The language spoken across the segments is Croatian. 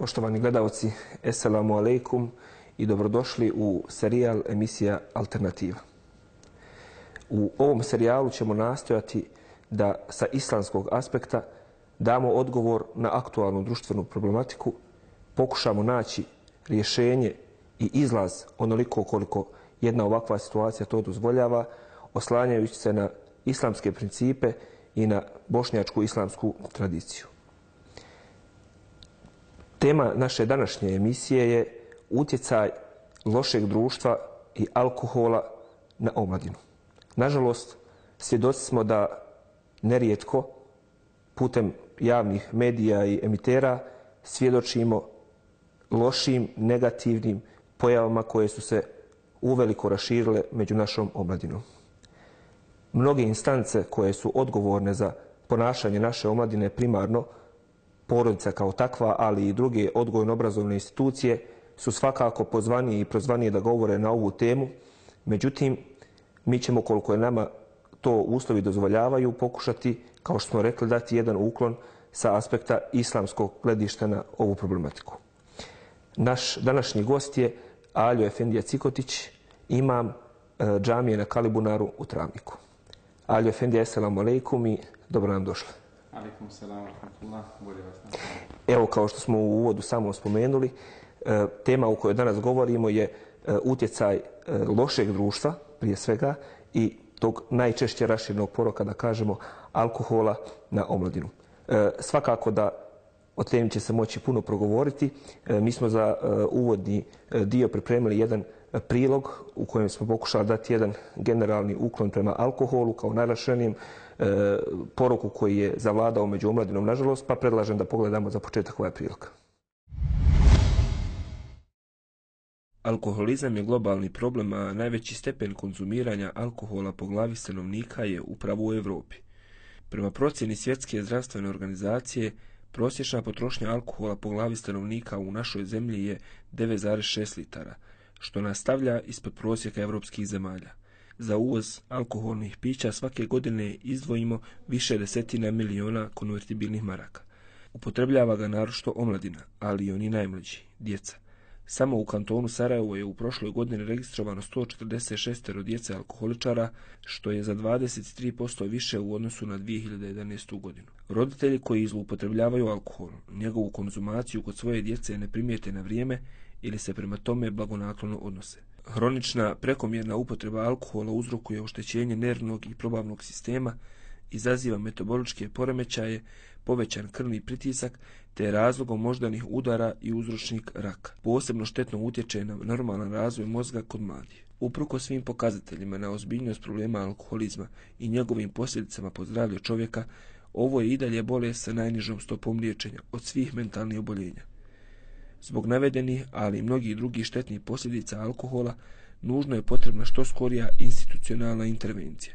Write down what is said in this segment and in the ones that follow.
Poštovani gledalci, eselamu alaikum i dobrodošli u serijal emisija Alternativa. U ovom serijalu ćemo nastojati da sa islamskog aspekta damo odgovor na aktualnu društvenu problematiku, pokušamo naći rješenje i izlaz onoliko koliko jedna ovakva situacija to dozvoljava, oslanjajući se na islamske principe i na bošnjačku islamsku tradiciju. Tema naše današnje emisije je utjecaj lošeg društva i alkohola na omladinu. Nažalost, svjedoci smo da nerijetko putem javnih medija i emitera svjedočimo lošim, negativnim pojavama koje su se uveliko raširile među našom omladinom. Mnoge instance koje su odgovorne za ponašanje naše omladine primarno porodica kao takva, ali i druge odgojno-obrazovne institucije su svakako pozvanije i prozvanije da govore na ovu temu. Međutim, mi ćemo koliko je nama to uslovi dozvoljavaju pokušati, kao što smo rekli, dati jedan uklon sa aspekta islamskog gledišta na ovu problematiku. Naš današnji gost je Aljo Efendija Cikotić, imam e, džamije na Kalibunaru u Travniku. Aljo Efendija, assalamu alaikum i dobro nam došli. Bolje vas Evo, kao što smo u uvodu samo spomenuli, e, tema u kojoj danas govorimo je e, utjecaj e, lošeg društva, prije svega, i tog najčešće raširnog poroka, da kažemo, alkohola na omladinu. Svakako da o temi će se moći puno progovoriti. Mi smo za uvodni dio pripremili jedan prilog u kojem smo pokušali dati jedan generalni uklon prema alkoholu kao najrašenijem poruku koji je zavladao među omladinom, nažalost, pa predlažem da pogledamo za početak ovaj prilog. Alkoholizam je globalni problem, a najveći stepen konzumiranja alkohola po glavi stanovnika je upravo u Europi. Prema procjeni Svjetske zdravstvene organizacije, prosječna potrošnja alkohola po glavi stanovnika u našoj zemlji je 9,6 litara, što nastavlja ispod prosjeka europskih zemalja za uvoz alkoholnih pića svake godine izdvojimo više desetina miliona konvertibilnih maraka. Upotrebljava ga narošto omladina, ali i oni najmlađi, djeca. Samo u kantonu Sarajevo je u prošloj godini registrovano 146 djece alkoholičara, što je za 23% više u odnosu na 2011. godinu. Roditelji koji zloupotrebljavaju alkohol, njegovu konzumaciju kod svoje djece ne primijete na vrijeme ili se prema tome blagonaklono odnose. Hronična prekomjerna upotreba alkohola uzrokuje oštećenje nervnog i probavnog sistema, izaziva metaboličke poremećaje, povećan krvni pritisak, te razlogom moždanih udara i uzročnik raka. Posebno štetno utječe na normalan razvoj mozga kod mladih. Uprko svim pokazateljima na ozbiljnost problema alkoholizma i njegovim posljedicama po zdravlje čovjeka, ovo je i dalje bolest sa najnižom stopom liječenja od svih mentalnih oboljenja. Zbog navedenih, ali i mnogih drugih štetnih posljedica alkohola, nužno je potrebna što skorija institucionalna intervencija.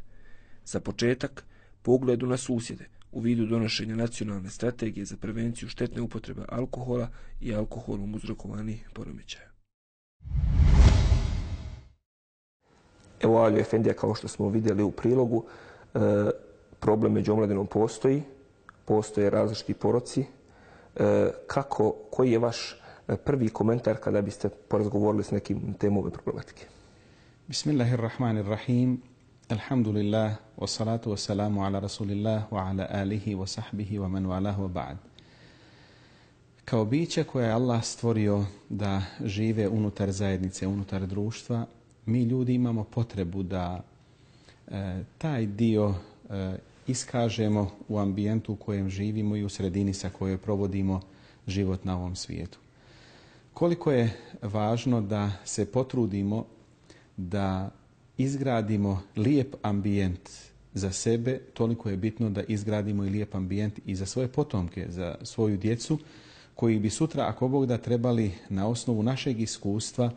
Za početak, pogledu na susjede u vidu donošenja nacionalne strategije za prevenciju štetne upotrebe alkohola i alkoholom uzrokovanih poremećaja. Evo Aljo Efendija, kao što smo vidjeli u prilogu, e, problem među omladinom postoji, postoje različiti poroci. E, kako, koji je vaš prvi komentar kada biste porazgovorili s nekim temom ove problematike. Bismillahirrahmanirrahim. Alhamdulillah, wa salatu wa salamu ala rasulillah wa ala alihi wa sahbihi wa man walahu wa ba'd. Kao biće koje je Allah stvorio da žive unutar zajednice, unutar društva, mi ljudi imamo potrebu da e, taj dio e, iskažemo u ambijentu u kojem živimo i u sredini sa kojoj provodimo život na ovom svijetu. Koliko je važno da se potrudimo da izgradimo lijep ambijent za sebe, toliko je bitno da izgradimo i lijep ambijent i za svoje potomke, za svoju djecu, koji bi sutra, ako Bog da, trebali na osnovu našeg iskustva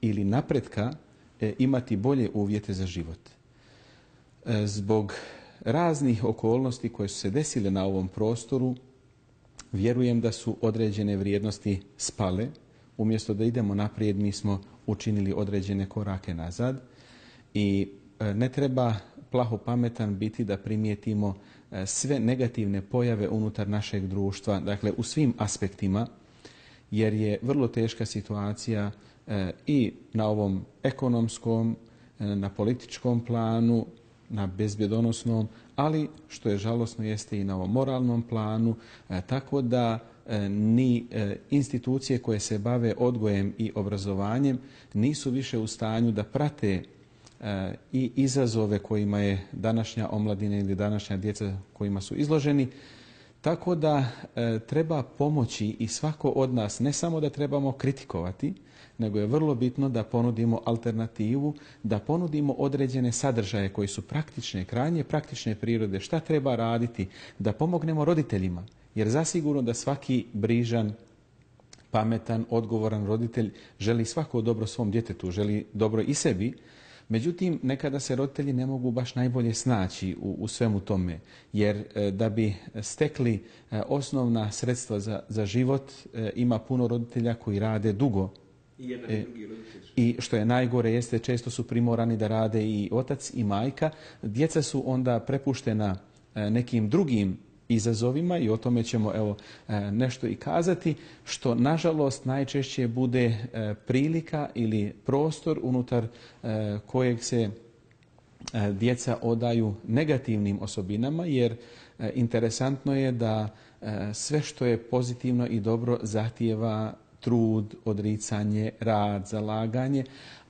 ili napretka e, imati bolje uvjete za život. E, zbog raznih okolnosti koje su se desile na ovom prostoru, vjerujem da su određene vrijednosti spale, umjesto da idemo naprijed, mi smo učinili određene korake nazad. I e, ne treba plaho pametan biti da primijetimo e, sve negativne pojave unutar našeg društva, dakle u svim aspektima, jer je vrlo teška situacija i na ovom ekonomskom, na političkom planu, na bezbjedonosnom, ali što je žalosno jeste i na ovom moralnom planu, tako da E, ni e, institucije koje se bave odgojem i obrazovanjem nisu više u stanju da prate e, i izazove kojima je današnja omladina ili današnja djeca kojima su izloženi. Tako da treba pomoći i svako od nas, ne samo da trebamo kritikovati, nego je vrlo bitno da ponudimo alternativu, da ponudimo određene sadržaje koji su praktične, krajnje praktične prirode, šta treba raditi, da pomognemo roditeljima. Jer zasigurno da svaki brižan, pametan, odgovoran roditelj želi svako dobro svom djetetu, želi dobro i sebi, Međutim, nekada se roditelji ne mogu baš najbolje snaći u, u svemu tome, jer e, da bi stekli e, osnovna sredstva za, za život, e, ima puno roditelja koji rade dugo. I, i, I što je najgore jeste, često su primorani da rade i otac i majka. Djeca su onda prepuštena nekim drugim izazovima i o tome ćemo evo e, nešto i kazati, što nažalost najčešće bude e, prilika ili prostor unutar e, kojeg se djeca odaju negativnim osobinama, jer interesantno je da sve što je pozitivno i dobro zahtijeva trud, odricanje, rad, zalaganje,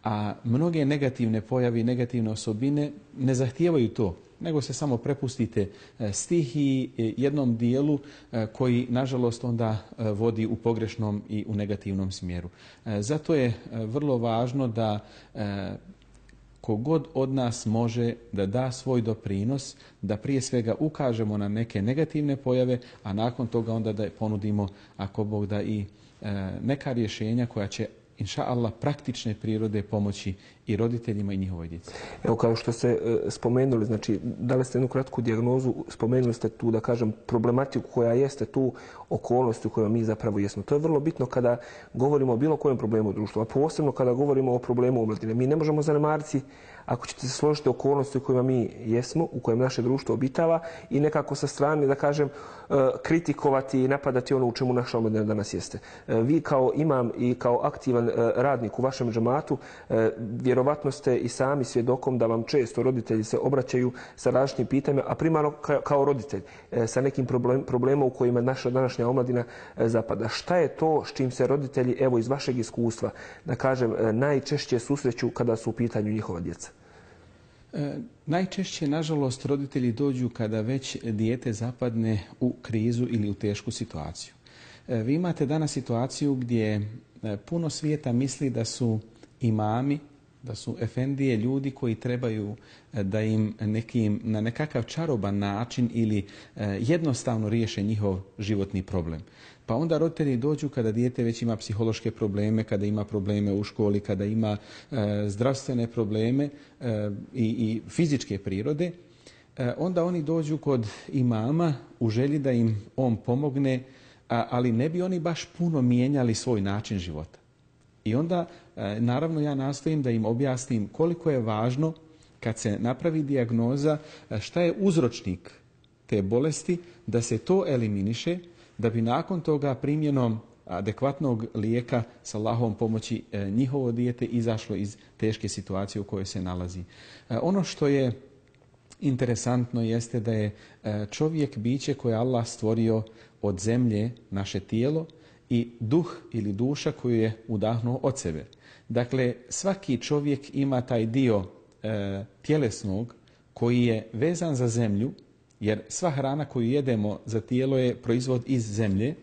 a mnoge negativne pojave i negativne osobine ne zahtijevaju to nego se samo prepustite e, stihi e, jednom dijelu e, koji nažalost onda vodi u pogrešnom i u negativnom smjeru. Zato je vrlo važno da kogod od nas može da da svoj doprinos, da prije svega ukažemo na neke negativne pojave, a nakon toga onda da ponudimo, ako Bog da i neka rješenja koja će inša Allah, praktične prirode pomoći i roditeljima i njihovoj djeci. Evo kao što ste e, spomenuli, znači dali ste jednu kratku dijagnozu, spomenuli ste tu da kažem problematiku koja jeste tu okolnosti u kojoj mi zapravo jesmo. To je vrlo bitno kada govorimo o bilo kojem problemu u društvu, a posebno kada govorimo o problemu omladine. Mi ne možemo zanemariti ako ćete se složiti okolnosti u kojima mi jesmo, u kojem naše društvo obitava i nekako sa strane, da kažem, kritikovati i napadati ono u čemu naša omladina danas jeste. E, vi kao imam i kao aktivan radnik u vašem džamatu, vjerovatno ste i sami svjedokom da vam često roditelji se obraćaju sa različitim pitanjima, a primarno kao roditelj e, sa nekim problemom u kojima naša današnja omladina e, zapada. Šta je to s čim se roditelji, evo iz vašeg iskustva, da kažem, e, najčešće susreću kada su u pitanju njihova djeca? Najčešće, nažalost, roditelji dođu kada već dijete zapadne u krizu ili u tešku situaciju. vi imate danas situaciju gdje puno svijeta misli da su imami, da su efendije ljudi koji trebaju e, da im nekim, na nekakav čaroban način ili e, jednostavno riješe njihov životni problem. Pa onda roditelji dođu kada dijete već ima psihološke probleme, kada ima probleme u školi, kada ima e, zdravstvene probleme i, i fizičke prirode, onda oni dođu kod imama u želji da im on pomogne, ali ne bi oni baš puno mijenjali svoj način života. I onda, e, naravno, ja nastojim da im objasnim koliko je važno kad se napravi dijagnoza e, šta je uzročnik te bolesti, da se to eliminiše, da bi nakon toga primjenom adekvatnog lijeka sa Allahovom pomoći e, njihovo dijete izašlo iz teške situacije u kojoj se nalazi. Ono što je interesantno jeste da je čovjek biće koje Allah stvorio od zemlje, naše tijelo, i duh ili duša koju je udahnuo od sebe. Dakle, svaki čovjek ima taj dio e, tjelesnog koji je vezan za zemlju, jer sva hrana koju jedemo za tijelo je proizvod iz zemlje,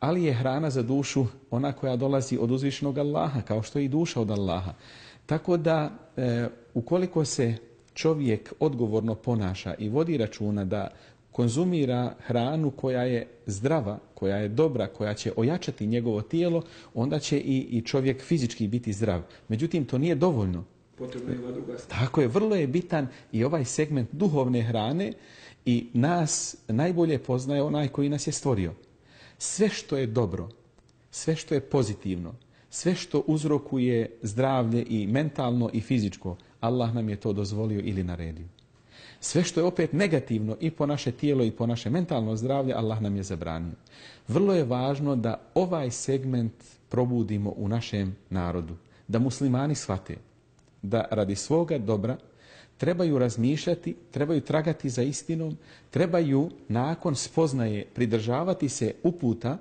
ali je hrana za dušu ona koja dolazi od uzvišnog Allaha, kao što je i duša od Allaha. Tako da, e, ukoliko se čovjek odgovorno ponaša i vodi računa da konzumira hranu koja je zdrava, koja je dobra, koja će ojačati njegovo tijelo, onda će i, i čovjek fizički biti zdrav. Međutim, to nije dovoljno. Tako je, vrlo je bitan i ovaj segment duhovne hrane i nas najbolje poznaje onaj koji nas je stvorio. Sve što je dobro, sve što je pozitivno, sve što uzrokuje zdravlje i mentalno i fizičko, Allah nam je to dozvolio ili naredio. Sve što je opet negativno i po naše tijelo i po naše mentalno zdravlje, Allah nam je zabranio. Vrlo je važno da ovaj segment probudimo u našem narodu. Da muslimani shvate da radi svoga dobra trebaju razmišljati, trebaju tragati za istinom, trebaju nakon spoznaje pridržavati se uputa,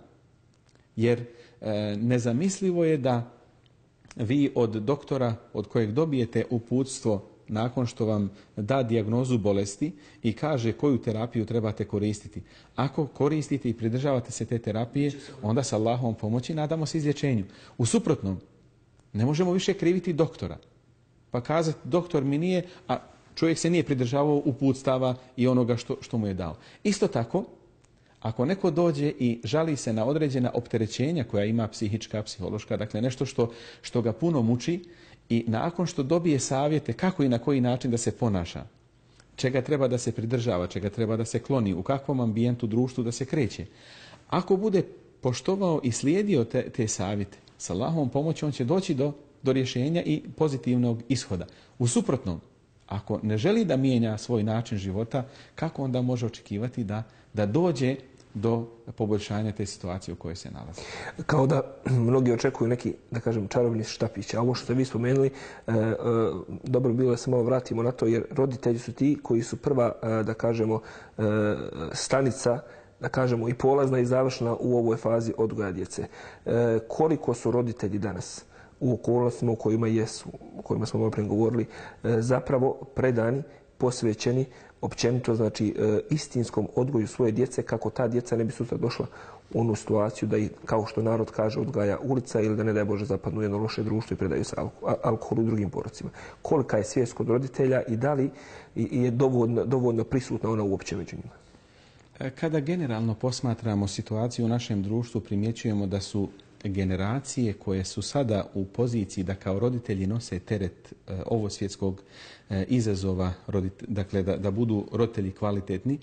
jer e, nezamislivo je da vi od doktora od kojeg dobijete uputstvo nakon što vam da dijagnozu bolesti i kaže koju terapiju trebate koristiti. Ako koristite i pridržavate se te terapije, onda sa Allahom pomoći nadamo se izlječenju. U suprotnom, ne možemo više kriviti doktora. Pa kazati, doktor mi nije, a čovjek se nije pridržavao uputstava i onoga što, što mu je dao. Isto tako, ako neko dođe i žali se na određena opterećenja koja ima psihička, psihološka, dakle nešto što, što ga puno muči i nakon što dobije savjete kako i na koji način da se ponaša, čega treba da se pridržava, čega treba da se kloni, u kakvom ambijentu društvu da se kreće. Ako bude poštovao i slijedio te, te savjete, sa Allahom pomoći on će doći do, do rješenja i pozitivnog ishoda. U suprotnom, ako ne želi da mijenja svoj način života, kako onda može očekivati da, da dođe do poboljšanja te situacije u kojoj se nalazi. Kao da mnogi očekuju neki, da kažem, čarobni štapić. A ovo što ste vi spomenuli, e, e, dobro bi bilo da se malo vratimo na to, jer roditelji su ti koji su prva, e, da kažemo, e, stanica da kažemo i polazna i završna u ovoj fazi odgoja djece. E, koliko su roditelji danas u okolnostima u kojima jesu, u kojima smo malo govorili, e, zapravo predani, posvećeni općenito znači e, istinskom odgoju svoje djece kako ta djeca ne bi sutra došla u onu situaciju da i kao što narod kaže odgaja ulica ili da ne daj Bože zapadnu jedno loše društvo i predaju se alkoholu i drugim porocima. Kolika je svijest kod roditelja i da li je dovoljno, dovoljno prisutna ona uopće među njima? E, kada generalno posmatramo situaciju u našem društvu, primjećujemo da su generacije koje su sada u poziciji da kao roditelji nose teret e, ovo svjetskog e, izazova, dakle da, da budu roditelji kvalitetni,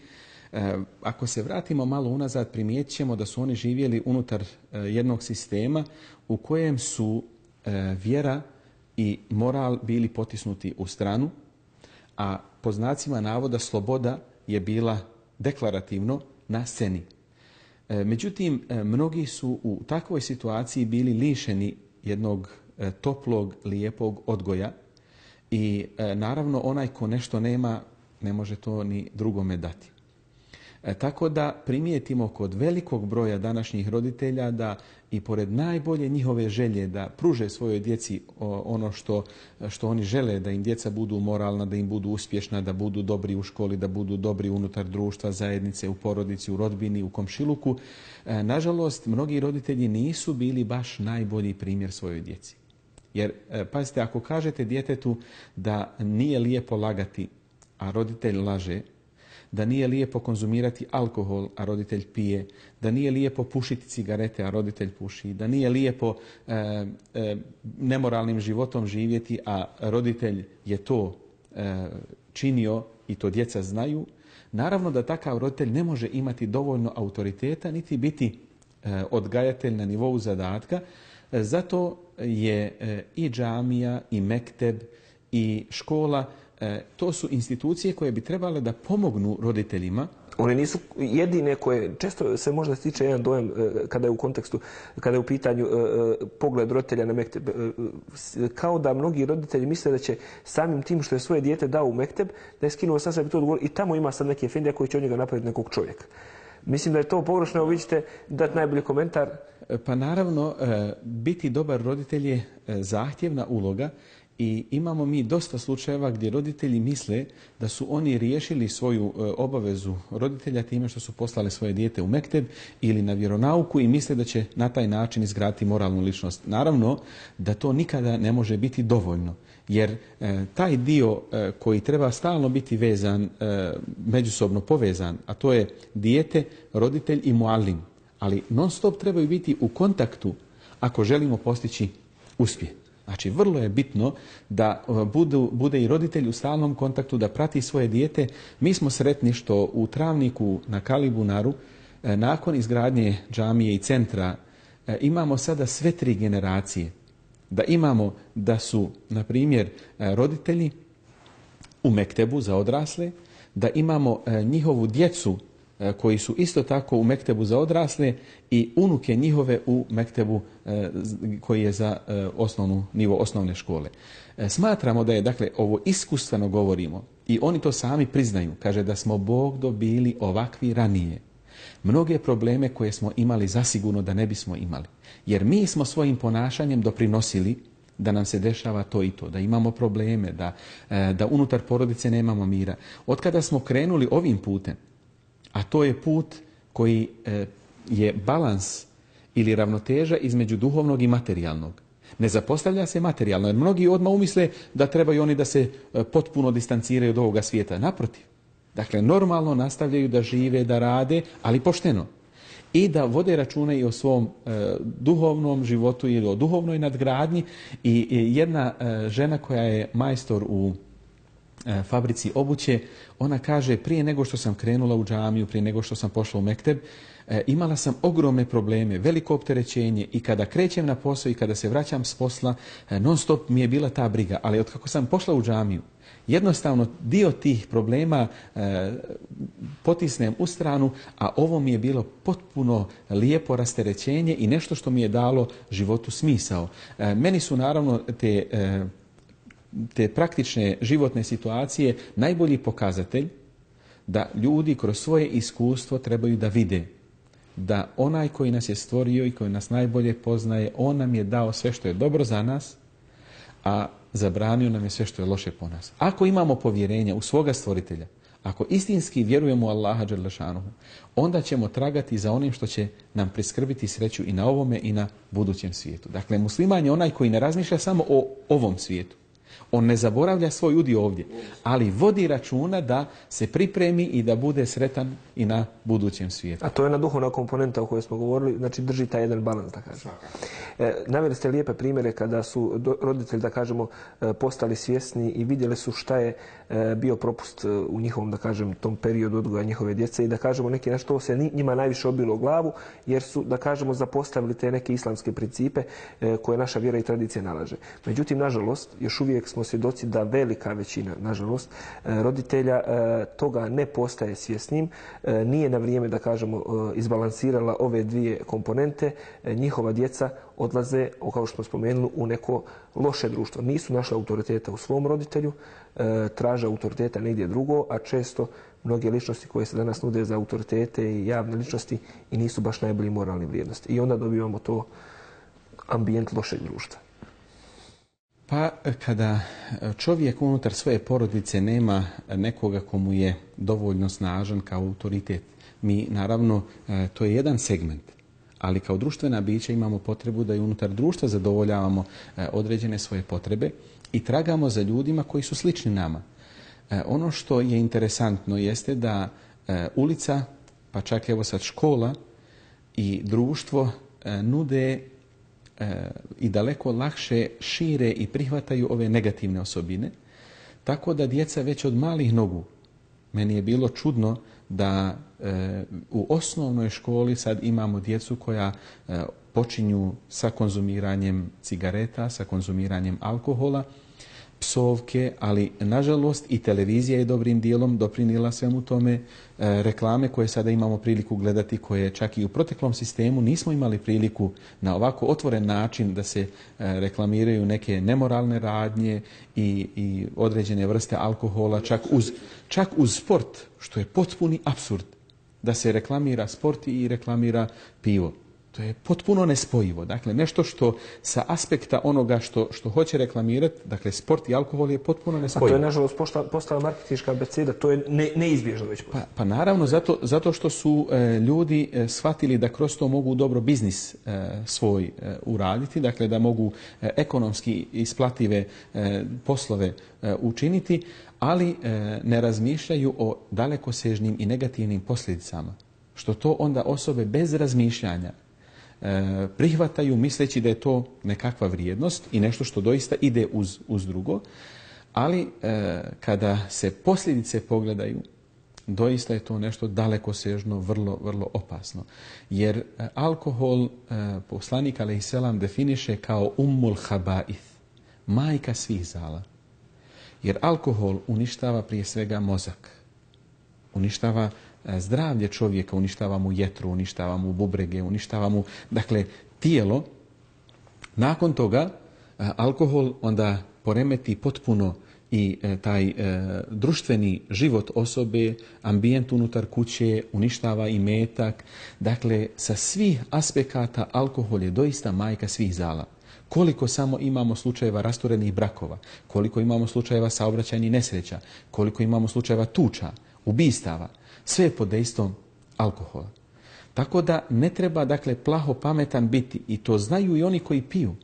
e, ako se vratimo malo unazad, primijetit ćemo da su oni živjeli unutar jednog sistema u kojem su vjera i moral bili potisnuti u stranu, a po znacima navoda sloboda je bila deklarativno na sceni. E, međutim, e, mnogi su u takvoj situaciji bili lišeni jednog e, toplog, lijepog odgoja i naravno onaj ko nešto nema ne može to ni drugome dati. E, tako da primijetimo kod velikog broja današnjih roditelja da i pored najbolje njihove želje da pruže svojoj djeci ono što, što oni žele, da im djeca budu moralna, da im budu uspješna, da budu dobri u školi, da budu dobri unutar društva, zajednice, u porodici, u rodbini, u komšiluku. E, nažalost, mnogi roditelji nisu bili baš najbolji primjer svojoj djeci. Jer, e, pazite, ako kažete djetetu da nije lijepo lagati, a roditelj laže, da nije lijepo konzumirati alkohol, a roditelj pije, da nije lijepo pušiti cigarete, a roditelj puši, da nije lijepo e, e, nemoralnim životom živjeti, a roditelj je to e, činio i to djeca znaju, naravno da takav roditelj ne može imati dovoljno autoriteta niti biti odgajatelj na nivou zadatka. Zato je i džamija i mekteb i škola E, to su institucije koje bi trebale da pomognu roditeljima. One nisu jedine koje, često se možda stiče jedan dojam e, kada je u kontekstu, kada je u pitanju e, pogled roditelja na mekteb. Kao da mnogi roditelji misle da će samim tim što je svoje dijete dao u mekteb, da je skinuo sa sebi to odgovor i tamo ima sad neke efendije koji će od njega napraviti nekog čovjeka. Mislim da je to pogrešno, evo vi ćete dati najbolji komentar. Pa naravno, biti dobar roditelj je zahtjevna uloga i imamo mi dosta slučajeva gdje roditelji misle da su oni riješili svoju e, obavezu roditelja time što su poslali svoje dijete u mekteb ili na vjeronauku i misle da će na taj način izgraditi moralnu ličnost. Naravno da to nikada ne može biti dovoljno. Jer e, taj dio e, koji treba stalno biti vezan, međusobno povezan, a to je dijete, roditelj i mualim. Ali non stop trebaju biti u kontaktu ako želimo postići uspjeh. Znači, vrlo je bitno da e, budu, bude i roditelj u stalnom kontaktu, da prati svoje dijete. Mi smo sretni što u Travniku na Kalibunaru, e, nakon izgradnje džamije i centra, e, imamo sada sve tri generacije. Da imamo da su, na primjer, roditelji u Mektebu za odrasle, da imamo njihovu djecu koji su isto tako u Mektebu za odrasle i unuke njihove u Mektebu koji je za osnovnu nivo osnovne škole. Smatramo da je, dakle, ovo iskustveno govorimo i oni to sami priznaju. Kaže da smo Bog dobili ovakvi ranije. Mnoge probleme koje smo imali zasigurno da ne bismo imali. Jer mi smo svojim ponašanjem doprinosili da nam se dešava to i to, da imamo probleme, da, e, da unutar porodice nemamo mira. Od kada smo krenuli ovim putem, a to je put koji e, je balans ili ravnoteža između duhovnog i materijalnog. Ne zapostavlja se materijalno, jer mnogi odmah umisle da trebaju oni da se e, potpuno distanciraju od ovoga svijeta. Naprotiv. Dakle, normalno nastavljaju da žive, da rade, ali pošteno. I da vode račune i o svom e, duhovnom životu ili o duhovnoj nadgradnji. I, jedna e, žena koja je majstor u fabrici obuće, ona kaže prije nego što sam krenula u džamiju, prije nego što sam pošla u Mekteb, E, imala sam ogromne probleme, veliko opterećenje i kada krećem na posao i kada se vraćam s posla, e, non stop mi je bila ta briga. Ali od kako sam pošla u džamiju, jednostavno dio tih problema e, potisnem u stranu, a ovo mi je bilo potpuno lijepo rasterećenje i nešto što mi je dalo životu smisao. meni su naravno te, te praktične životne situacije najbolji pokazatelj da ljudi kroz svoje iskustvo trebaju da vide da onaj koji nas je stvorio i koji nas najbolje poznaje, on nam je dao sve što je dobro za nas, a zabranio nam je sve što je loše po nas. Ako imamo povjerenja u svoga stvoritelja, ako istinski vjerujemo u Allaha Đerlešanuhu, onda ćemo tragati za onim što će nam priskrbiti sreću i na ovome i na budućem svijetu. Dakle, musliman je onaj koji ne razmišlja samo o ovom svijetu, on ne zaboravlja svoj udio ovdje, ali vodi računa da se pripremi i da bude sretan i na budućem svijetu. A to je na duhovna komponenta o kojoj smo govorili, znači drži taj jedan balans, da kažem. E, naveli ste lijepe primjere kada su roditelji, da kažemo, e, postali svjesni i vidjeli su šta je bio propust u njihovom, da kažem, tom periodu odgoja njihove djece i da kažemo neki nešto se njima najviše obilo glavu, jer su, da kažemo, zapostavili te neke islamske principe koje naša vjera i tradicija nalaže. Međutim, nažalost, još uvijek smo svjedoci da velika većina, nažalost, roditelja toga ne postaje svjesnim, nije na vrijeme, da kažemo, izbalansirala ove dvije komponente, njihova djeca odlaze, kao što smo spomenuli, u neko loše društvo. Nisu našli autoriteta u svom roditelju, e, traže autoriteta negdje drugo, a često mnoge ličnosti koje se danas nude za autoritete i javne ličnosti i nisu baš najbolji moralni vrijednosti. I onda dobivamo to ambijent lošeg društva. Pa kada čovjek unutar svoje porodice nema nekoga komu je dovoljno snažan kao autoritet, mi naravno, e, to je jedan segment ali kao društvena bića imamo potrebu da i unutar društva zadovoljavamo e, određene svoje potrebe i tragamo za ljudima koji su slični nama. E, ono što je interesantno jeste da e, ulica, pa čak evo sad škola i društvo nude i daleko lakše šire i prihvataju ove negativne osobine, tako da djeca već od malih nogu, meni je bilo čudno da e, u osnovnoj školi sad imamo djecu koja e, počinju sa konzumiranjem cigareta, sa konzumiranjem alkohola, psovke, ali nažalost i televizija je dobrim dijelom doprinila svemu tome. E, reklame koje sada imamo priliku gledati, koje čak i u proteklom sistemu nismo imali priliku na ovako otvoren način da se reklamiraju neke nemoralne radnje i, i određene vrste alkohola, čak uz, čak uz sport, što je potpuni absurd da se reklamira sport i reklamira pivo. To je potpuno nespojivo. Dakle, nešto što sa aspekta onoga što, što hoće reklamirati, dakle, sport i alkohol je potpuno nespojivo. A to je, nažalost, postala marketinška abeceda, to je ne, neizbježno već. Pa, pa naravno, zato, zato što su e, ljudi e, shvatili da kroz to mogu dobro biznis e, svoj uraditi, dakle, da mogu ekonomski isplative poslove učiniti, ali ne razmišljaju o dalekosežnim i negativnim posljedicama. Što to onda osobe bez razmišljanja E, prihvataju misleći da je to nekakva vrijednost i nešto što doista ide uz, uz drugo, ali e, kada se posljedice pogledaju, doista je to nešto daleko sežno, vrlo, vrlo opasno. Jer e, alkohol poslanik selam definiše kao ummul habaith, majka svih zala. Jer alkohol uništava prije svega mozak. uništava e, zdravlje čovjeka, uništava mu jetru, uništava mu bubrege, uništava mu, dakle, tijelo. Nakon toga, e, alkohol onda poremeti potpuno i e, taj e, društveni život osobe, ambijent unutar kuće, uništava i metak. Dakle, sa svih aspekata alkohol je doista majka svih zala. Koliko samo imamo slučajeva rastorenih brakova, koliko imamo slučajeva saobraćajnih nesreća, koliko imamo slučajeva tuča, ubistava, sve je pod dejstvom alkohola. Tako da ne treba, dakle, plaho pametan biti i to znaju i oni koji piju,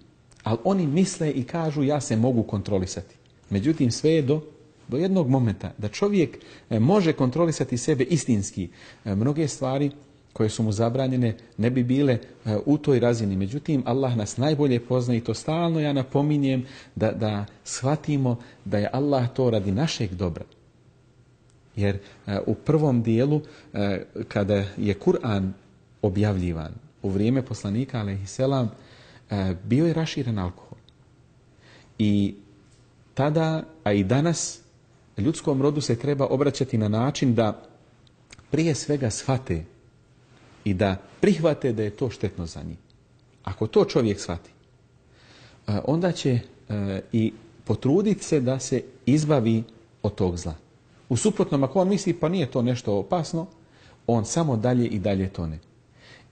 ali oni misle i kažu ja se mogu kontrolisati. Međutim, sve je do, do jednog momenta da čovjek e, može kontrolisati sebe istinski. E, mnoge stvari koje su mu zabranjene ne bi bile e, u toj razini. Međutim, Allah nas najbolje pozna i to stalno ja napominjem da, da shvatimo da je Allah to radi našeg dobra. Jer u prvom dijelu, kada je Kur'an objavljivan u vrijeme poslanika, alaihisselam, bio je raširen alkohol. I tada, a i danas, ljudskom rodu se treba obraćati na način da prije svega shvate i da prihvate da je to štetno za njih. Ako to čovjek shvati, e, onda će e, i potruditi se da se izbavi od tog zla. U suprotnom, ako on misli pa nije to nešto opasno, on samo dalje i dalje tone.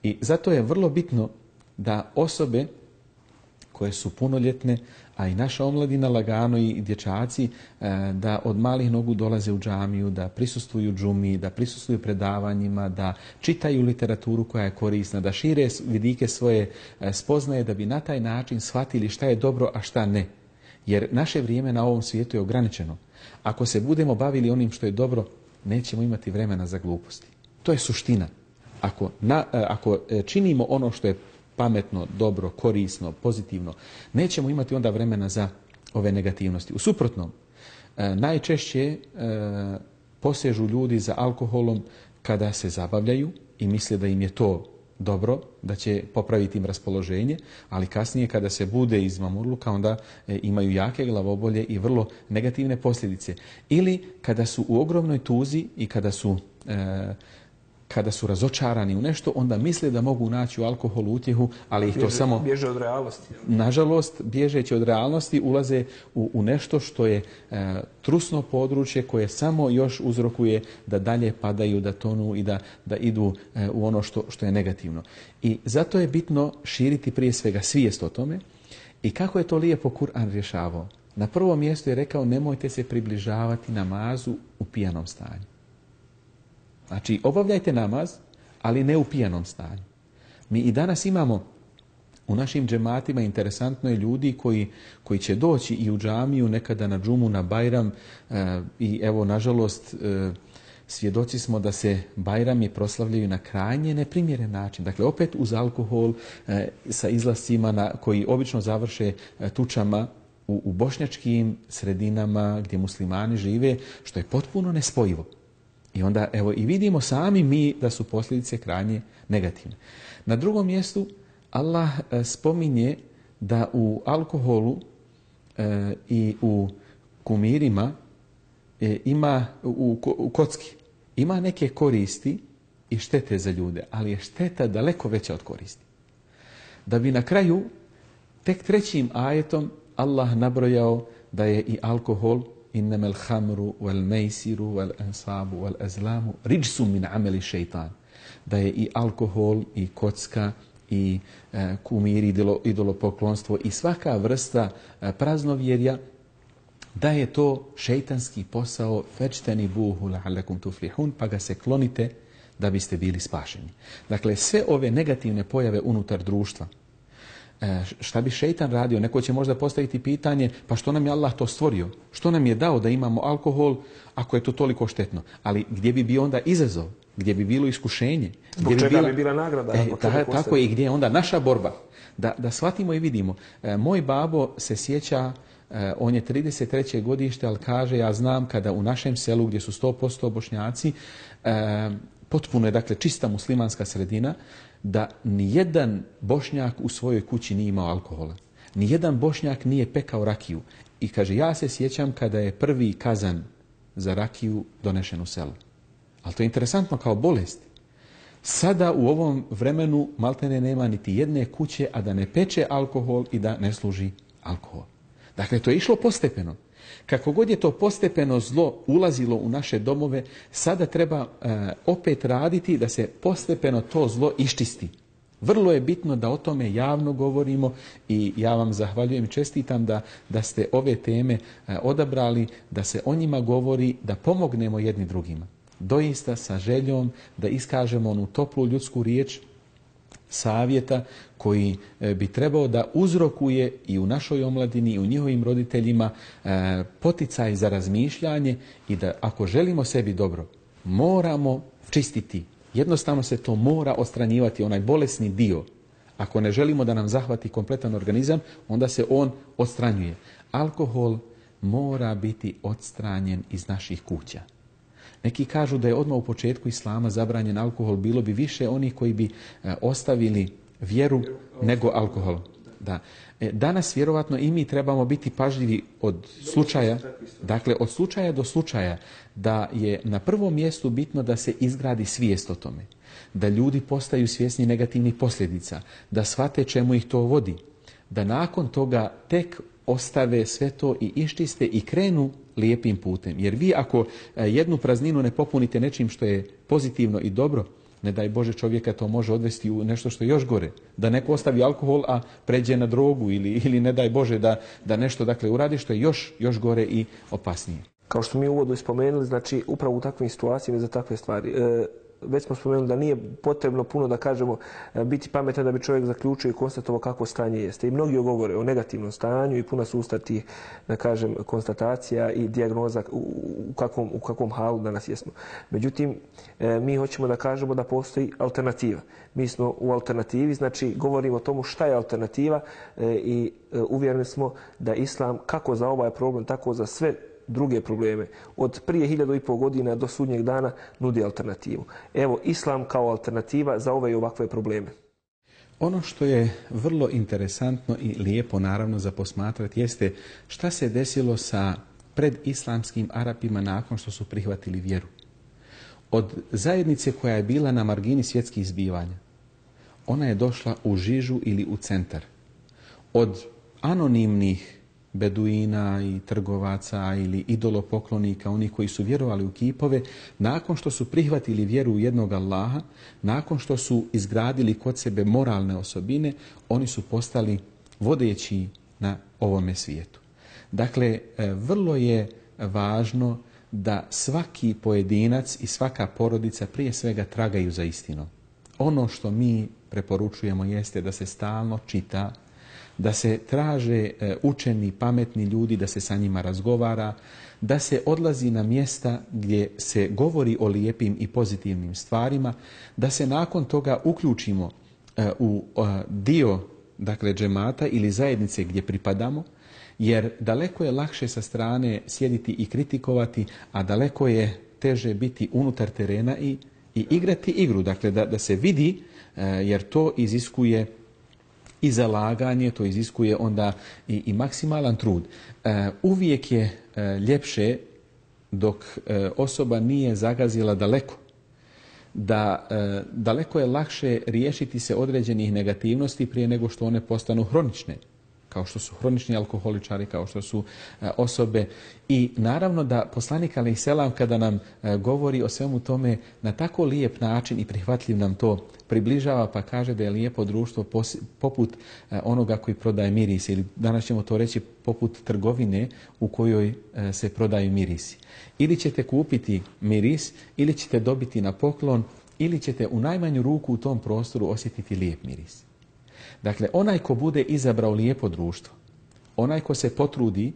I zato je vrlo bitno da osobe koje su punoljetne, a i naša omladina lagano i dječaci e, da od malih nogu dolaze u džamiju, da prisustuju džumi, da prisustuju predavanjima, da čitaju literaturu koja je korisna, da šire vidike svoje e, spoznaje da bi na taj način shvatili šta je dobro, a šta ne. Jer naše vrijeme na ovom svijetu je ograničeno. Ako se budemo bavili onim što je dobro, nećemo imati vremena za gluposti. To je suština. Ako, na, e, ako činimo ono što je pametno, dobro, korisno, pozitivno, nećemo imati onda vremena za ove negativnosti. U suprotnom, e, najčešće e, posežu ljudi za alkoholom kada se zabavljaju i misle da im je to dobro, da će popraviti im raspoloženje, ali kasnije kada se bude iz mamurluka, onda e, imaju jake glavobolje i vrlo negativne posljedice. Ili kada su u ogromnoj tuzi i kada su kada su razočarani u nešto, onda misle da mogu naći u alkoholu utjehu, ali ih to samo... Bježe od realnosti. Nažalost, bježeći od realnosti, ulaze u, u nešto što je e, trusno područje koje samo još uzrokuje da dalje padaju, da tonu i da, da idu e, u ono što, što je negativno. I zato je bitno širiti prije svega svijest o tome i kako je to lijepo Kur'an rješavao. Na prvom mjestu je rekao nemojte se približavati namazu u pijanom stanju. Znači, obavljajte namaz, ali ne u pijanom stanju. Mi i danas imamo u našim džematima interesantno je ljudi koji, koji će doći i u džamiju nekada na džumu, na bajram e, i evo, nažalost, e, svjedoci smo da se bajrami proslavljaju na krajnje neprimjeren način. Dakle, opet uz alkohol e, sa izlascima na, koji obično završe tučama u, u bošnjačkim sredinama gdje muslimani žive, što je potpuno nespojivo. I onda evo i vidimo sami mi da su posljedice krajnje negativne. Na drugom mjestu Allah e, spominje da u alkoholu e, i u kumirima e, ima u, u kocki ima neke koristi i štete za ljude, ali je šteta daleko veća od koristi. Da bi na kraju tek trećim ajetom Allah nabrojao da je i alkohol innama al-khamru wal-maisiru wal-ansabu wal-azlamu rijsun min amali šeitan. Da je i alkohol i kocka i e, kumir, idolo, idolopoklonstvo i svaka vrsta e, praznovjerja da je to šeitanski posao fečteni buhu la'allakum tuflihun pa ga se klonite da biste bili spašeni. Dakle, sve ove negativne pojave unutar društva, šta bi šeitan radio? Neko će možda postaviti pitanje, pa što nam je Allah to stvorio? Što nam je dao da imamo alkohol ako je to toliko štetno? Ali gdje bi bio onda izazov? Gdje bi bilo iskušenje? Zbog gdje čega bi bila, bi bila nagrada? E, ta, tako i gdje je onda naša borba? Da, da shvatimo i vidimo. E, moj babo se sjeća, e, on je 33. godište, ali kaže, ja znam kada u našem selu gdje su 100% bošnjaci, e, potpuno je dakle čista muslimanska sredina, da nijedan bošnjak u svojoj kući nije imao alkohola. Nijedan bošnjak nije pekao rakiju. I kaže, ja se sjećam kada je prvi kazan za rakiju donešen u selu. Ali to je interesantno kao bolest. Sada u ovom vremenu maltene nema niti jedne kuće, a da ne peče alkohol i da ne služi alkohol. Dakle, to je išlo postepeno. Kako god je to postepeno zlo ulazilo u naše domove, sada treba e, opet raditi da se postepeno to zlo iščisti. Vrlo je bitno da o tome javno govorimo i ja vam zahvaljujem čestitam da, da ste ove teme e, odabrali, da se o njima govori, da pomognemo jedni drugima. Doista sa željom da iskažemo onu toplu ljudsku riječ savjeta koji e, bi trebao da uzrokuje i u našoj omladini i u njihovim roditeljima e, poticaj za razmišljanje i da ako želimo sebi dobro, moramo čistiti. Jednostavno se to mora ostranjivati, onaj bolesni dio. Ako ne želimo da nam zahvati kompletan organizam, onda se on odstranjuje. Alkohol mora biti odstranjen iz naših kuća. Neki kažu da je odmah u početku islama zabranjen alkohol, bilo bi više onih koji bi e, ostavili vjeru nego alkohol. Da. E, danas vjerovatno i mi trebamo biti pažljivi od slučaja, dakle od slučaja do slučaja, da je na prvom mjestu bitno da se izgradi svijest o tome, da ljudi postaju svjesni negativnih posljedica, da shvate čemu ih to vodi, da nakon toga tek ostave sve to i iščiste i krenu lijepim putem. Jer vi ako e, jednu prazninu ne popunite nečim što je pozitivno i dobro, ne daj Bože čovjeka to može odvesti u nešto što je još gore. Da neko ostavi alkohol, a pređe na drogu ili, ili ne daj Bože da, da nešto dakle uradi što je još, još gore i opasnije. Kao što mi u uvodu ispomenuli, znači upravo u takvim situacijama za takve stvari. E, već smo spomenuli da nije potrebno puno da kažemo e, biti pametan da bi čovjek zaključio i konstatovao kako stanje jeste. I mnogi govore o negativnom stanju i puno su usta tih, da kažem, konstatacija i dijagnoza u kakvom, u kakvom halu danas jesmo. Međutim, e, mi hoćemo da kažemo da postoji alternativa. Mi smo u alternativi, znači govorimo o tomu šta je alternativa e, i uvjereni smo da Islam kako za ovaj problem, tako za sve druge probleme. Od prije hiljadu i pol godina do sudnjeg dana nudi alternativu. Evo, islam kao alternativa za ove i ovakve probleme. Ono što je vrlo interesantno i lijepo naravno za posmatrati jeste šta se desilo sa predislamskim Arapima nakon što su prihvatili vjeru. Od zajednice koja je bila na margini svjetskih zbivanja, ona je došla u žižu ili u centar. Od anonimnih beduina i trgovaca ili idolopoklonika, oni koji su vjerovali u kipove, nakon što su prihvatili vjeru u jednog Allaha, nakon što su izgradili kod sebe moralne osobine, oni su postali vodeći na ovome svijetu. Dakle, e, vrlo je važno da svaki pojedinac i svaka porodica prije svega tragaju za istinom. Ono što mi preporučujemo jeste da se stalno čita da se traže e, učeni, pametni ljudi, da se sa njima razgovara, da se odlazi na mjesta gdje se govori o lijepim i pozitivnim stvarima, da se nakon toga uključimo e, u e, dio dakle džemata ili zajednice gdje pripadamo, jer daleko je lakše sa strane sjediti i kritikovati, a daleko je teže biti unutar terena i, i igrati igru, dakle da, da se vidi, jer to iziskuje i zalaganje, to iziskuje onda i, i maksimalan trud. E, uvijek je e, ljepše dok e, osoba nije zagazila daleko da daleko je lakše riješiti se određenih negativnosti prije nego što one postanu hronične kao što su hronični alkoholičari, kao što su e, osobe. I naravno da poslanik Ali Selam kada nam e, govori o svemu tome na tako lijep način i prihvatljiv nam to približava pa kaže da je lijepo društvo poput e, onoga koji prodaje miris ili danas ćemo to reći poput trgovine u kojoj se prodaju mirisi. Ili ćete kupiti miris ili ćete dobiti na poklon ili ćete u najmanju ruku u tom prostoru osjetiti lijep miris. Dakle, onaj ko bude izabrao lijepo društvo, onaj ko se potrudi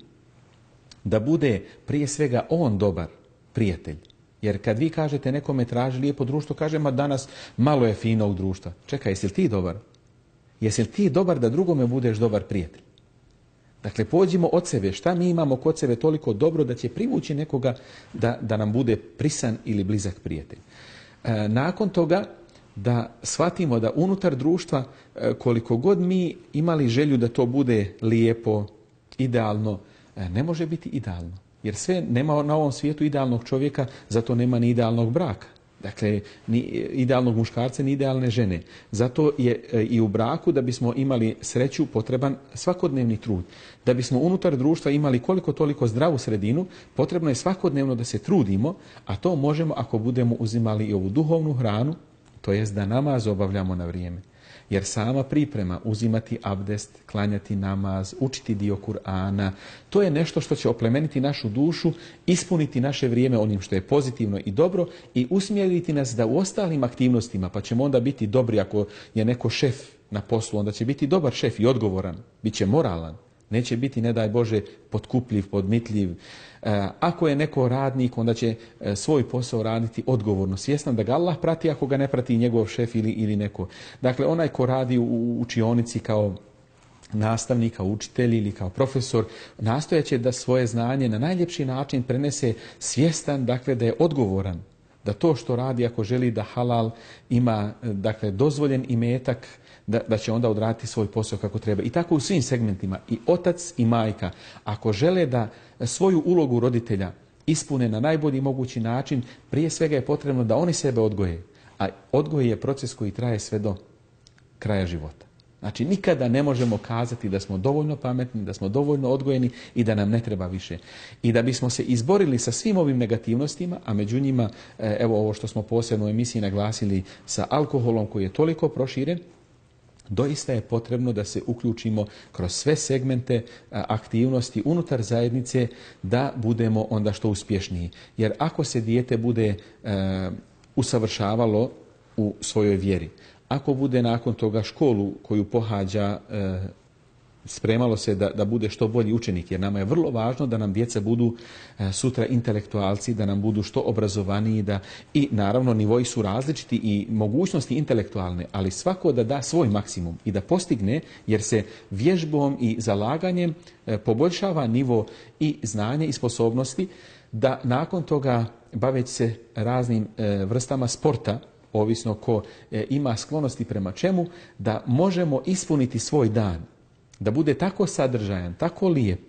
da bude prije svega on dobar prijatelj. Jer kad vi kažete nekome traži lijepo društvo, kaže ma danas malo je finog društva. Čekaj, jesi li ti dobar? Jesi li ti dobar da drugome budeš dobar prijatelj? Dakle, pođimo od sebe. Šta mi imamo kod sebe toliko dobro da će privući nekoga da, da nam bude prisan ili blizak prijatelj. E, nakon toga, da shvatimo da unutar društva e, koliko god mi imali želju da to bude lijepo, idealno, e, ne može biti idealno. Jer sve nema na ovom svijetu idealnog čovjeka, zato nema ni idealnog braka. Dakle, ni idealnog muškarca, ni idealne žene. Zato je e, i u braku da bismo imali sreću potreban svakodnevni trud. Da bismo unutar društva imali koliko toliko zdravu sredinu, potrebno je svakodnevno da se trudimo, a to možemo ako budemo uzimali i ovu duhovnu hranu, to jest da namaz obavljamo na vrijeme. Jer sama priprema, uzimati abdest, klanjati namaz, učiti dio Kur'ana, to je nešto što će oplemeniti našu dušu, ispuniti naše vrijeme onim što je pozitivno i dobro i usmjeriti nas da u ostalim aktivnostima, pa ćemo onda biti dobri ako je neko šef na poslu, onda će biti dobar šef i odgovoran, bit će moralan. Neće biti, ne daj Bože, potkupljiv, podmitljiv. E, ako je neko radnik, onda će e, svoj posao raditi odgovorno. Svjestan da ga Allah prati ako ga ne prati njegov šef ili, ili neko. Dakle, onaj ko radi u učionici kao nastavnik, kao učitelj ili kao profesor, nastojaće da svoje znanje na najljepši način prenese svjestan, dakle, da je odgovoran da to što radi ako želi da halal ima dakle dozvoljen imetak da, da će onda odraditi svoj posao kako treba. I tako u svim segmentima. I otac i majka, ako žele da svoju ulogu roditelja ispune na najbolji mogući način, prije svega je potrebno da oni sebe odgoje. A odgoj je proces koji traje sve do kraja života. Znači, nikada ne možemo kazati da smo dovoljno pametni, da smo dovoljno odgojeni i da nam ne treba više. I da bismo se izborili sa svim ovim negativnostima, a među njima, e, evo ovo što smo posebno u emisiji naglasili sa alkoholom koji je toliko proširen, doista je potrebno da se uključimo kroz sve segmente aktivnosti unutar zajednice da budemo onda što uspješniji. Jer ako se dijete bude usavršavalo u svojoj vjeri, ako bude nakon toga školu koju pohađa spremalo se da, da bude što bolji učenik, jer nama je vrlo važno da nam djeca budu e, sutra intelektualci, da nam budu što obrazovaniji, da i naravno nivoji su različiti i mogućnosti intelektualne, ali svako da da svoj maksimum i da postigne, jer se vježbom i zalaganjem e, poboljšava nivo i znanje i sposobnosti, da nakon toga baveći se raznim e, vrstama sporta, ovisno ko ima sklonosti prema čemu, da možemo ispuniti svoj dan da bude tako sadržajan, tako lijep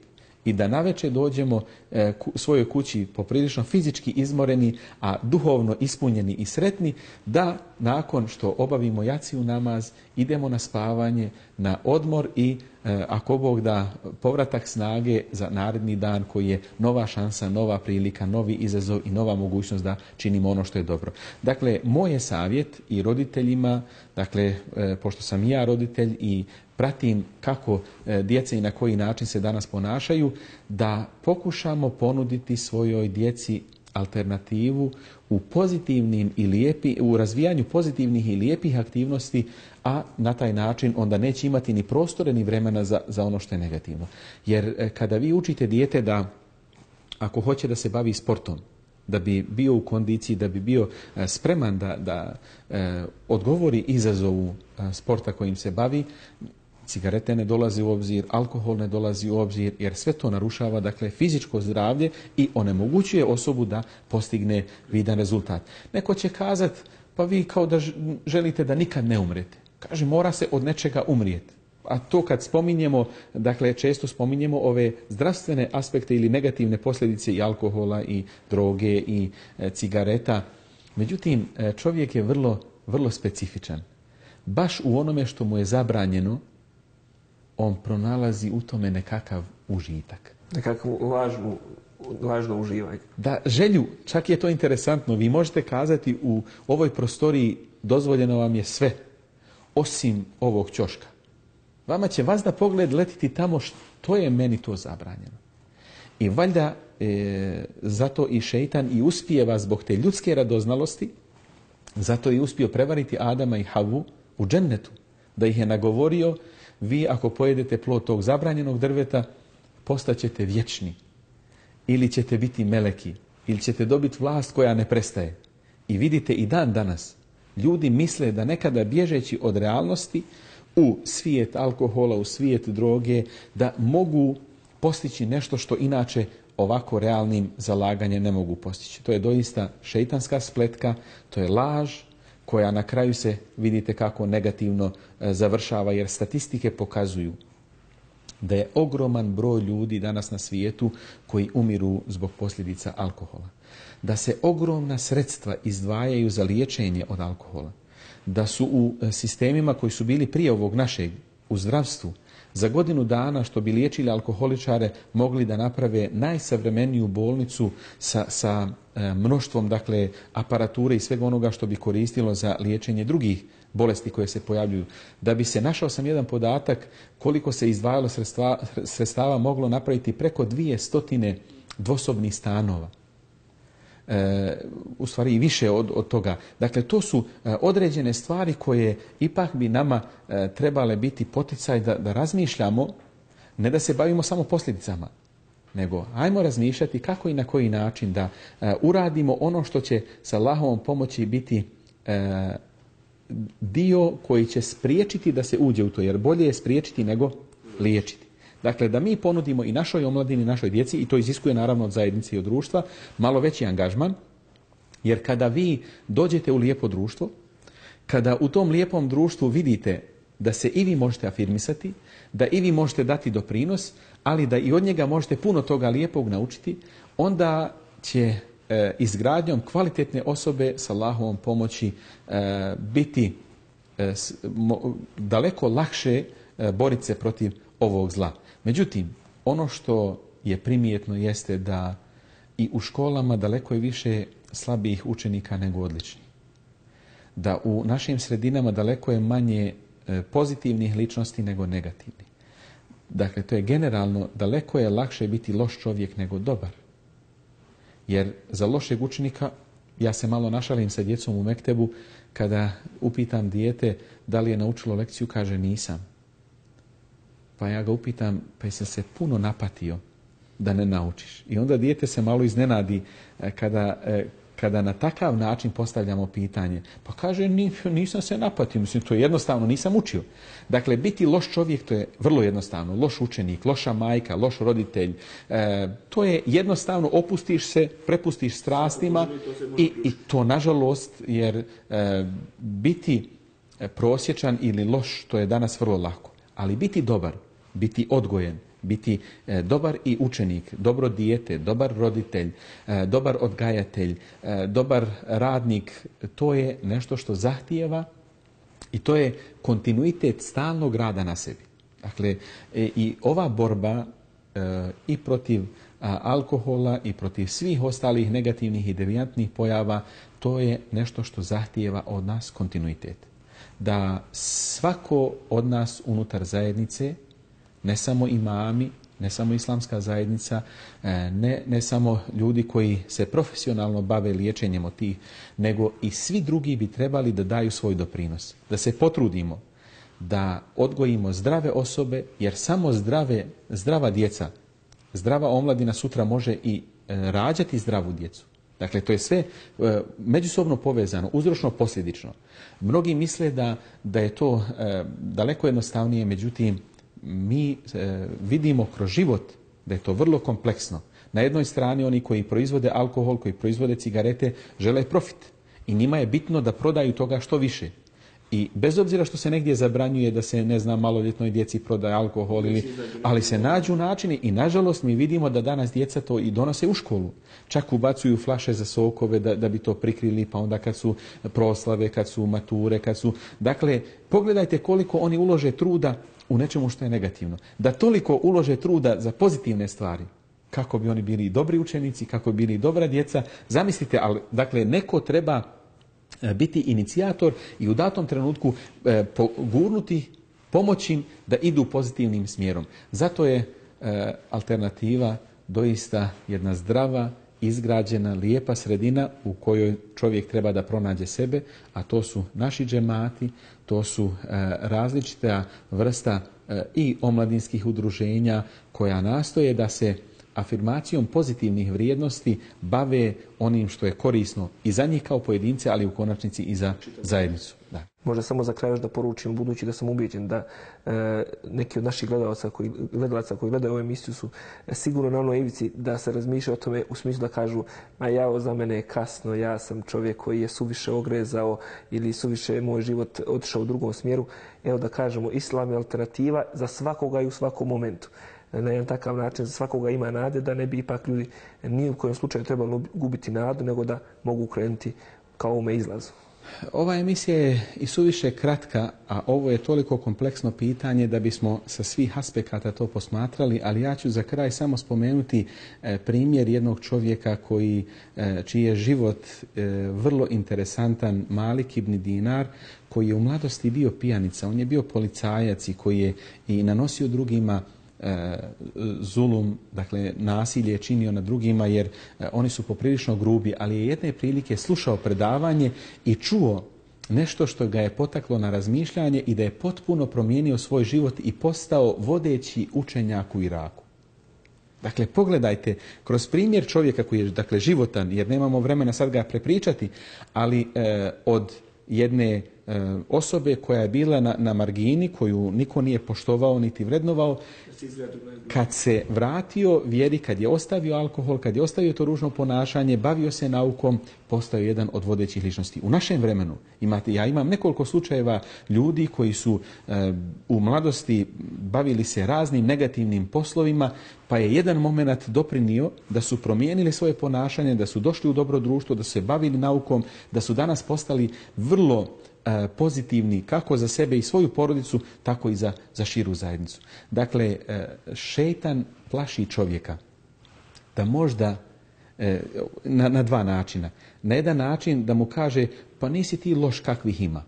i da naveče dođemo e, svojoj kući poprilično fizički izmoreni, a duhovno ispunjeni i sretni, da nakon što obavimo jaciju namaz, idemo na spavanje, na odmor i ako Bog da povratak snage za naredni dan koji je nova šansa, nova prilika, novi izazov i nova mogućnost da činimo ono što je dobro. Dakle, moj je savjet i roditeljima, dakle, e, pošto sam ja roditelj i pratim kako e, djece i na koji način se danas ponašaju, da pokušamo ponuditi svojoj djeci alternativu u pozitivnim i lijepi, u razvijanju pozitivnih i lijepih aktivnosti, a na taj način onda neće imati ni prostore ni vremena za, za ono što je negativno. Jer e, kada vi učite dijete da ako hoće da se bavi sportom, da bi bio u kondiciji, da bi bio e, spreman da, da odgovori izazovu sporta kojim se bavi, cigarete ne dolazi u obzir, alkohol ne dolazi u obzir, jer sve to narušava dakle, fizičko zdravlje i onemogućuje osobu da postigne vidan rezultat. Neko će kazat, pa vi kao da želite da nikad ne umrete. Kaže, mora se od nečega umrijeti. A to kad spominjemo, dakle često spominjemo ove zdravstvene aspekte ili negativne posljedice i alkohola i droge i e, cigareta. Međutim, e, čovjek je vrlo, vrlo specifičan. Baš u onome što mu je zabranjeno, on pronalazi u tome nekakav užitak. Nekakvu važnu, važno uživanje. Da, želju, čak je to interesantno, vi možete kazati u ovoj prostoriji dozvoljeno vam je sve, osim ovog ćoška. Vama će vas da pogled letiti tamo što je meni to zabranjeno. I valjda e, zato i šeitan i uspijeva zbog te ljudske radoznalosti, zato je uspio prevariti Adama i Havu u džennetu, da ih je nagovorio vi ako pojedete plod tog zabranjenog drveta, postaćete vječni. Ili ćete biti meleki, ili ćete dobiti vlast koja ne prestaje. I vidite i dan danas, ljudi misle da nekada bježeći od realnosti u svijet alkohola, u svijet droge, da mogu postići nešto što inače ovako realnim zalaganjem ne mogu postići. To je doista šeitanska spletka, to je laž, koja na kraju se vidite kako negativno e, završava jer statistike pokazuju da je ogroman broj ljudi danas na svijetu koji umiru zbog posljedica alkohola. Da se ogromna sredstva izdvajaju za liječenje od alkohola. Da su u e, sistemima koji su bili prije ovog našeg, u zdravstvu, za godinu dana što bi liječili alkoholičare mogli da naprave najsavremeniju bolnicu sa, sa e, mnoštvom dakle aparature i svega onoga što bi koristilo za liječenje drugih bolesti koje se pojavljuju. Da bi se našao sam jedan podatak koliko se izdvajalo sredstava, sredstava moglo napraviti preko dvije stotine dvosobnih stanova. E, u stvari i više od, od toga. Dakle, to su e, određene stvari koje ipak bi nama e, trebale biti poticaj da, da razmišljamo, ne da se bavimo samo posljedicama, nego ajmo razmišljati kako i na koji način da uradimo ono što će sa Allahovom pomoći biti dio koji će spriječiti da se uđe u to, jer bolje je spriječiti nego liječiti. Dakle, da mi ponudimo i našoj omladini, našoj djeci, i to iziskuje naravno od zajednice i od društva, malo veći angažman, jer kada vi dođete u lijepo društvo, kada u tom lijepom društvu vidite da se i vi možete afirmisati, da i vi možete dati doprinos, ali da i od njega možete puno toga lijepog naučiti, onda će e, izgradnjom kvalitetne osobe sa Allahovom pomoći e, biti e, daleko lakše e, boriti se protiv ovog zla. Međutim, ono što je primijetno jeste da i u školama daleko je više slabijih učenika nego odličnih. Da u našim sredinama daleko je manje e, pozitivnih ličnosti nego negativnih. Dakle, to je generalno, daleko je lakše biti loš čovjek nego dobar. Jer za lošeg učenika, ja se malo našalim sa djecom u Mektebu, kada upitam dijete da li je naučilo lekciju, kaže nisam. Pa ja ga upitam, pa jesi se puno napatio da ne naučiš? I onda dijete se malo iznenadi e, kada, e, kada na takav način postavljamo pitanje. Pa kaže, nisam se napatio, mislim, to je jednostavno, nisam učio. Dakle, biti loš čovjek, to je vrlo jednostavno. Loš učenik, loša majka, loš roditelj, e, to je jednostavno, opustiš se, prepustiš strastima i, i to, nažalost, jer biti prosječan ili loš, to je danas vrlo lako. Ali biti dobar, biti odgojen, biti e, dobar i učenik, dobro dijete, dobar roditelj, e, dobar odgajatelj, e, dobar radnik, to je nešto što zahtijeva i to je kontinuitet stalnog rada na sebi. Dakle, i ova borba i protiv alkohola i protiv svih ostalih negativnih i devijantnih pojava, to je nešto što zahtijeva od nas kontinuitet. Da svako od nas unutar zajednice ne samo imami, ne samo islamska zajednica, e, ne, ne samo ljudi koji se profesionalno bave liječenjem od tih, nego i svi drugi bi trebali da daju svoj doprinos. Da se potrudimo da odgojimo zdrave osobe, jer samo zdrave, zdrava djeca, zdrava omladina sutra može i e, rađati zdravu djecu. Dakle, to je sve e, međusobno povezano, uzročno posljedično. Mnogi misle da, da je to daleko jednostavnije, međutim, mi e, vidimo kroz život da je to vrlo kompleksno. Na jednoj strani oni koji proizvode alkohol, koji proizvode cigarete, žele profit. I njima je bitno da prodaju toga što više. I bez obzira što se negdje zabranjuje da se, ne znam, maloljetnoj djeci prodaje alkohol, ili, ali se nađu načini i nažalost mi vidimo da danas djeca to i donose u školu. Čak ubacuju flaše za sokove da, da bi to prikrili, pa onda kad su proslave, kad su mature, kad su... Dakle, pogledajte koliko oni ulože truda u nečemu što je negativno. Da toliko ulože truda za pozitivne stvari, kako bi oni bili dobri učenici, kako bi bili dobra djeca. Zamislite, ali dakle neko treba e, biti inicijator i u datom trenutku e, pogurnuti, pomoći im da idu pozitivnim smjerom. Zato je e, alternativa doista jedna zdrava, izgrađena, lijepa sredina u kojoj čovjek treba da pronađe sebe, a to su naši džemati, to su e, različita vrsta e, i omladinskih udruženja koja nastoje da se afirmacijom pozitivnih vrijednosti bave onim što je korisno i za njih kao pojedince, ali u konačnici i za zajednicu. Da. Možda samo za kraj još da poručim, budući da sam ubijeđen da e, neki od naših gledalaca koji, gledalaca koji gledaju ovu emisiju su sigurno na onoj ivici da se razmišljaju o tome u smislu da kažu ma ja za mene je kasno, ja sam čovjek koji je suviše ogrezao ili suviše moj život otišao u drugom smjeru. Evo da kažemo, islam je alternativa za svakoga i u svakom momentu na jedan takav način za svakoga ima nade da ne bi ipak ljudi ni u kojem slučaju trebalo gubiti nadu nego da mogu krenuti kao ovome izlazu. Ova emisija je i suviše kratka, a ovo je toliko kompleksno pitanje da bismo sa svih aspekata to posmatrali, ali ja ću za kraj samo spomenuti e, primjer jednog čovjeka koji, e, čiji je život e, vrlo interesantan, Malik ibn Dinar, koji je u mladosti bio pijanica, on je bio policajac i koji je i nanosio drugima zulum, dakle nasilje činio na drugima jer e, oni su poprilično grubi, ali je jedne prilike slušao predavanje i čuo nešto što ga je potaklo na razmišljanje i da je potpuno promijenio svoj život i postao vodeći učenjak u Iraku. Dakle, pogledajte, kroz primjer čovjeka koji je dakle, životan, jer nemamo vremena sad ga prepričati, ali e, od jedne osobe koja je bila na, na margini, koju niko nije poštovao niti vrednovao, kad se vratio vjeri, kad je ostavio alkohol, kad je ostavio to ružno ponašanje, bavio se naukom, postao jedan od vodećih ličnosti. U našem vremenu imate, ja imam nekoliko slučajeva ljudi koji su e, u mladosti bavili se raznim negativnim poslovima, pa je jedan moment doprinio da su promijenili svoje ponašanje, da su došli u dobro društvo, da su se bavili naukom, da su danas postali vrlo E, pozitivni kako za sebe i svoju porodicu, tako i za, za širu zajednicu. Dakle, e, šeitan plaši čovjeka da možda e, na, na dva načina. Na jedan način da mu kaže pa nisi ti loš kakvih ima.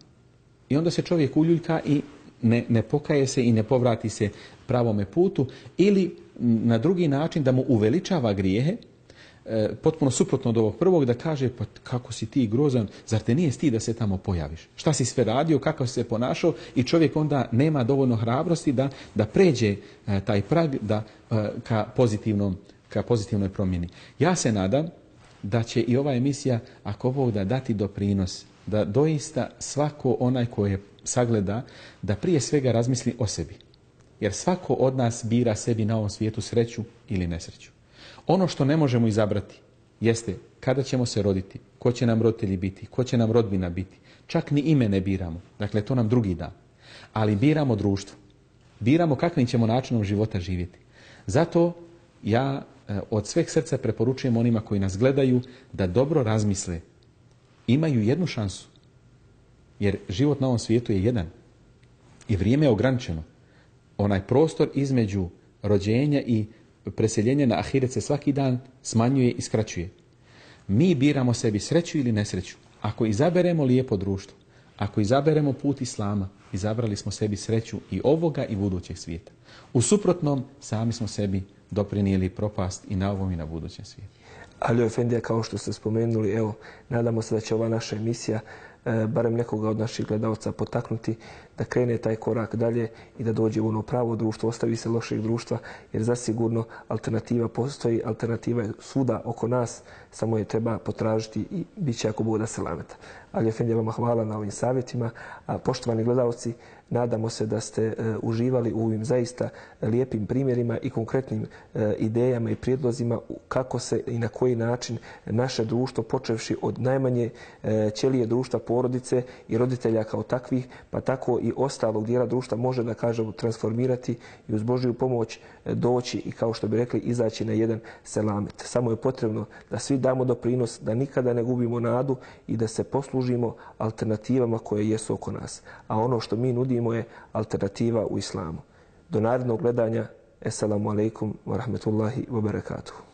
I onda se čovjek uljuljka i ne, ne pokaje se i ne povrati se pravome putu ili na drugi način da mu uveličava grijehe e, potpuno suprotno od ovog prvog da kaže pa kako si ti grozan, zar te nije stid da se tamo pojaviš? Šta si sve radio, kako si se ponašao i čovjek onda nema dovoljno hrabrosti da, da pređe e, taj prag da, e, ka, pozitivnom, ka pozitivnoj promjeni. Ja se nadam da će i ova emisija, ako Bog da dati doprinos, da doista svako onaj ko je sagleda, da prije svega razmisli o sebi. Jer svako od nas bira sebi na ovom svijetu sreću ili nesreću. Ono što ne možemo izabrati jeste kada ćemo se roditi, ko će nam roditelji biti, ko će nam rodbina biti. Čak ni ime ne biramo. Dakle, to nam drugi da. Ali biramo društvo. Biramo kakvim ćemo načinom života živjeti. Zato ja e, od sveg srca preporučujem onima koji nas gledaju da dobro razmisle. Imaju jednu šansu. Jer život na ovom svijetu je jedan. I vrijeme je ograničeno. Onaj prostor između rođenja i preseljenje na ahiret se svaki dan smanjuje i skraćuje. Mi biramo sebi sreću ili nesreću. Ako izaberemo lijepo društvo, ako izaberemo put Islama, izabrali smo sebi sreću i ovoga i budućeg svijeta. U suprotnom, sami smo sebi doprinijeli propast i na ovom i na budućem svijetu. Ali Efendija, kao što ste spomenuli, evo, nadamo se da će ova naša emisija barem nekoga od naših gledalca potaknuti da krene taj korak dalje i da dođe u ono pravo društvo, ostavi se lošeg društva, jer zasigurno alternativa postoji, alternativa je svuda oko nas, samo je treba potražiti i bit će ako bude se lameta. Ali Efendija vama hvala na ovim savjetima, a poštovani gledalci, Nadamo se da ste e, uživali u ovim zaista lijepim primjerima i konkretnim e, idejama i prijedlozima kako se i na koji način naše društvo, počevši od najmanje e, ćelije društva porodice i roditelja kao takvih, pa tako i ostalog dijela društva može da kažemo transformirati i uz Božju pomoć doći i kao što bi rekli izaći na jedan selamet. Samo je potrebno da svi damo doprinos, da nikada ne gubimo nadu i da se poslužimo alternativama koje jesu oko nas. A ono što mi nudimo je alternativa u islamu. Do narednog gledanja, Assalamu alaikum wa rahmetullahi wa barakatuhu.